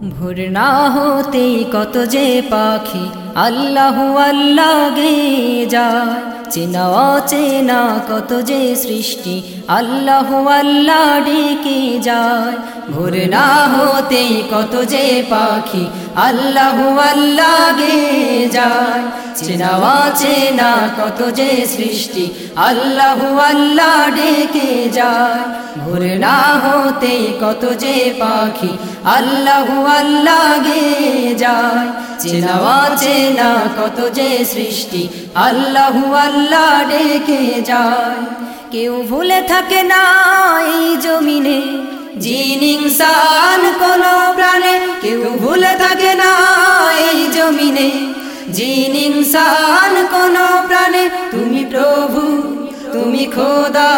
ভোর না হতেই কত যে পাখি, আল্লাহ আল্লাহ গে যায়। চেনা অচেনা কত যে সৃষ্টি, আল্লাহ আল্লাহ ডেকে যায়। ভোর না হতেই কত যে পাখি আল্লাহ আল্লাহ গে যায় চেনা অচেনা কত যে সৃষ্টি, আল্লাহ আল্লাহ ডেকে যায়। ভোর না হতেই কত যে পাখি, আল্লাহ আল্লাহ গে যায়। চেনা চেনা কত যে সৃষ্টি, আল্লাহ আল্লাহ ডেকে যায়। কেউ ভুলে থাকে না এই জমিনে জিন ইনসান কোন প্রাণে, কেউ ভুলে থাকে না এই জমিনে। জিনিংসান কোন প্রাণে, তুমি প্রভু, তুমি খোদা,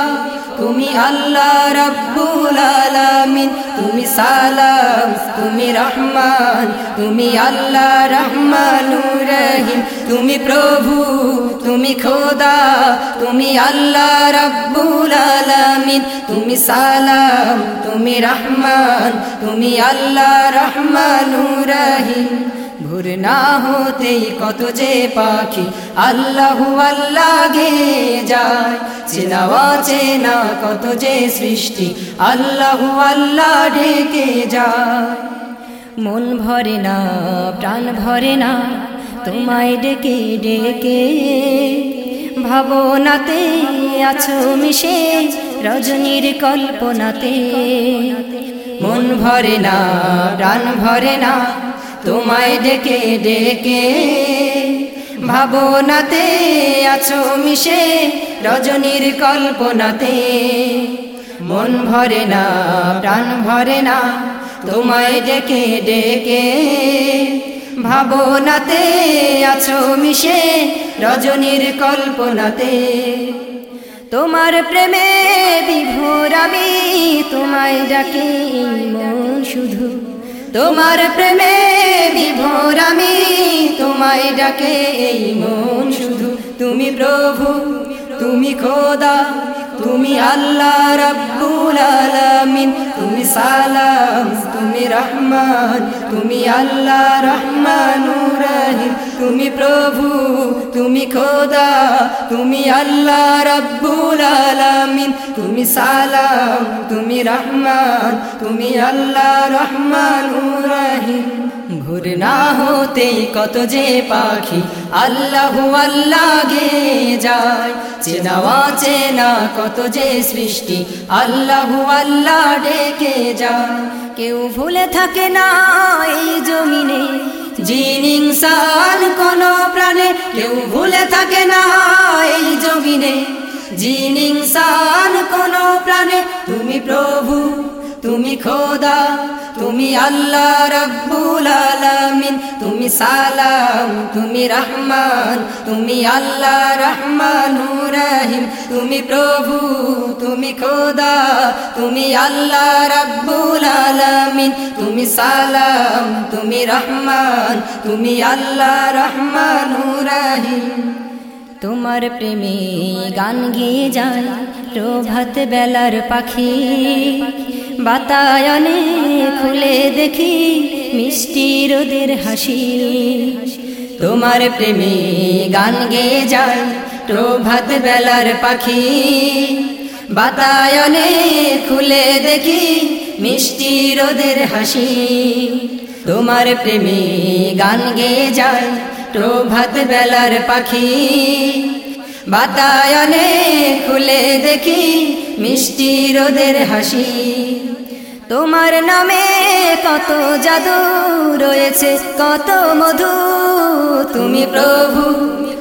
তুমি আল্লাহ রব্বুল আলামিন, তুমি সালাম। তুমি রহমান, তুমি আল্লাহ রহমানুর রহিম। তুমি প্রভু, তুমি খোদা, তুমি আল্লাহ রব্বুল আলামিন। তুমি সালাম, তুমি রহমান, তুমি আল্লাহ রহমানুর রহিম। ভোর না হতেই কত যে পাখি আল্লাহ আল্লাহ গে যায়। চেনা চেনা কত যে সৃষ্টি আল্লাহ আল্লাহ ডেকে যায়। মন ভরে না, প্রাণ ভরে না, তোমায় ডেকে ডেকে। ভাবনাতে আছো মিশে, রজনীর কল্পনাতে। মন ভরে না, প্রাণ ভরে না তোমায় ডেকে ডেকে। ভাবনাতে আছো মিশে, রজনীর কল্পনাতে। মন ভরে না, প্রাণ ভরে না, তোমায় ডেকে ডেকে। ভাবনাতে আছো মিশে, রজনীর কল্পনাতে। তোমার প্রেমে বিভোর আমি, তোমায় ডাকে মন শুধু। তোমার প্রেমে বিভোর আমি, তোমায় ডাকে এই মন শুধু। তুমি প্রভু, তুমি খোদা, তুমি আল্লাহ রব্বুল আলামিন। তুমি সালাম, তুমি রহমান, তুমি আল্লাহ রহমানুর রহিম। তুমি প্রভু, তুমি খোদা, তুমি আল্লাহ রব্বুল আলামিন। তুমি সালাম, তুমি রহমান, তুমি আল্লাহ রহমানুর রহিম। ভোর না হতেই কত যে পাখি আল্লাহ আল্লাহ গে যায়। চেনা চেনা কত যে সৃষ্টি আল্লাহ আল্লাহ ডেকে যায়। কেউ ভুলে থাকে না এই জমিনে। জিন ইনসান কোন প্রাণে কেউ ভুলে থাকে না এই জমিনে। জিন ইনসান কোন প্রাণে তুমি প্রভু, তুমি খোদা, তুমি আল্লাহ রব্বুল আলামিন, তুমি সালাম, তুমি রহমান, তুমি আল্লাহ রহমানুর রহিম, তুমি প্রভু, তুমি খোদা, তুমি আল্লাহ রব্বুল আলামিন। তুমি সালাম, তুমি রহমান, তুমি আল্লাহ রহমানুর রহিম তোমার প্রেমে গান গিয়ে যায় প্রভাত বেলার পাখি। বাতায়নে খুলে দেখি মিষ্টি রোদের হাসি। তোমার প্রেমে গান গেয়ে যায় প্রভাত বেলার পাখি। বাতায়নে খুলে দেখি মিষ্টি রোদের হাসি, তোমার প্রেমে গান গেয়ে যায় প্রভাত বেলার পাখি। বাতায়নে খুলে দেখি মিষ্টি রোদের হাসি, তোমার নামে কত জাদু রয়েছে, কত মধু। তুমি প্রভু,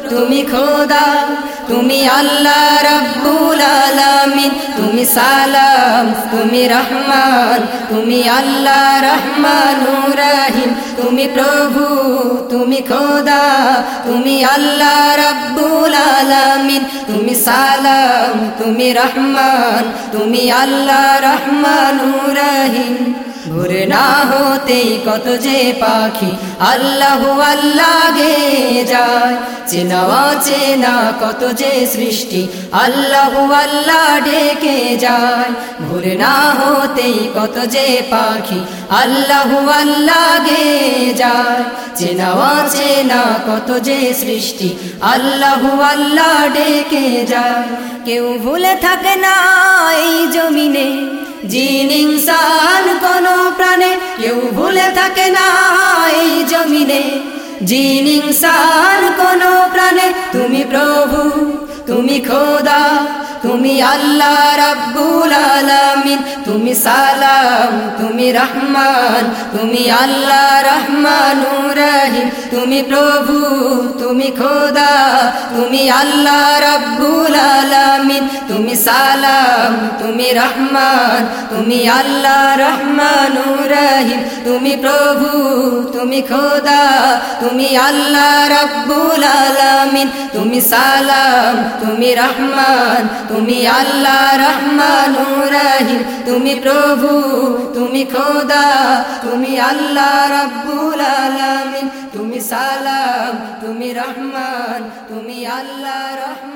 তুমি খোদা, তুমি আল্লাহ রব্বুল আলামিন। তুমি সালাম, তুমি রহমান, তুমি আল্লাহ রহমানুর রহিম। তুমি প্রভু, তুমি খোদা, তুমি আল্লাহ রব্বুল আলামিন। তুমি সালাম, তুমি রহমান, তুমি আল্লাহ রহমানুর রহিম। ভোরে না হতেই কত যে পাখি, আল্লাহ আল্লাহ গে যায়। চেনা চেনা কত যে সৃষ্টি, আল্লাহ আল্লাহ ডেকে যায়। ভোরে না হতেই কত যে পাখি, আল্লাহ আল্লাহ গে যায়। চেনা চেনা কত যে সৃষ্টি, আল্লাহ আল্লাহ ডেকে যায়। কেউ ভুলে থাকে না এই জমিনে জিন ইনসান থাকে না জমিনে। জিন, ইনসান, কোন প্রাণে। তুমি প্রভু, তুমি খোদা, তুমি আল্লাহ রাব্বুল আলামিন। তুমি সালাম, তুমি রহমান, তুমি আল্লাহ রহমানুর রহিম। তুমি প্রভু, তুমি খোদা, তুমি আল্লাহ রাব্বুল আলামিন তুমি সালাম, তুমি রহমান, তুমি আল্লাহ রহমানুর রহিম। তুমি প্রভু, তুমি খোদা, তুমি আল্লাহ রাব্বুল আলামিন। তুমি সালাম, তুমি রহমান, তুমি আল্লাহ রহমানুর রহিম। তুমি প্রভু, তুমি খোদা, তুমি আল্লাহ রাব্বুল আলামিন। তুমি সালাম, তুমি রহমান, তুমি আল্লাহ রহমান।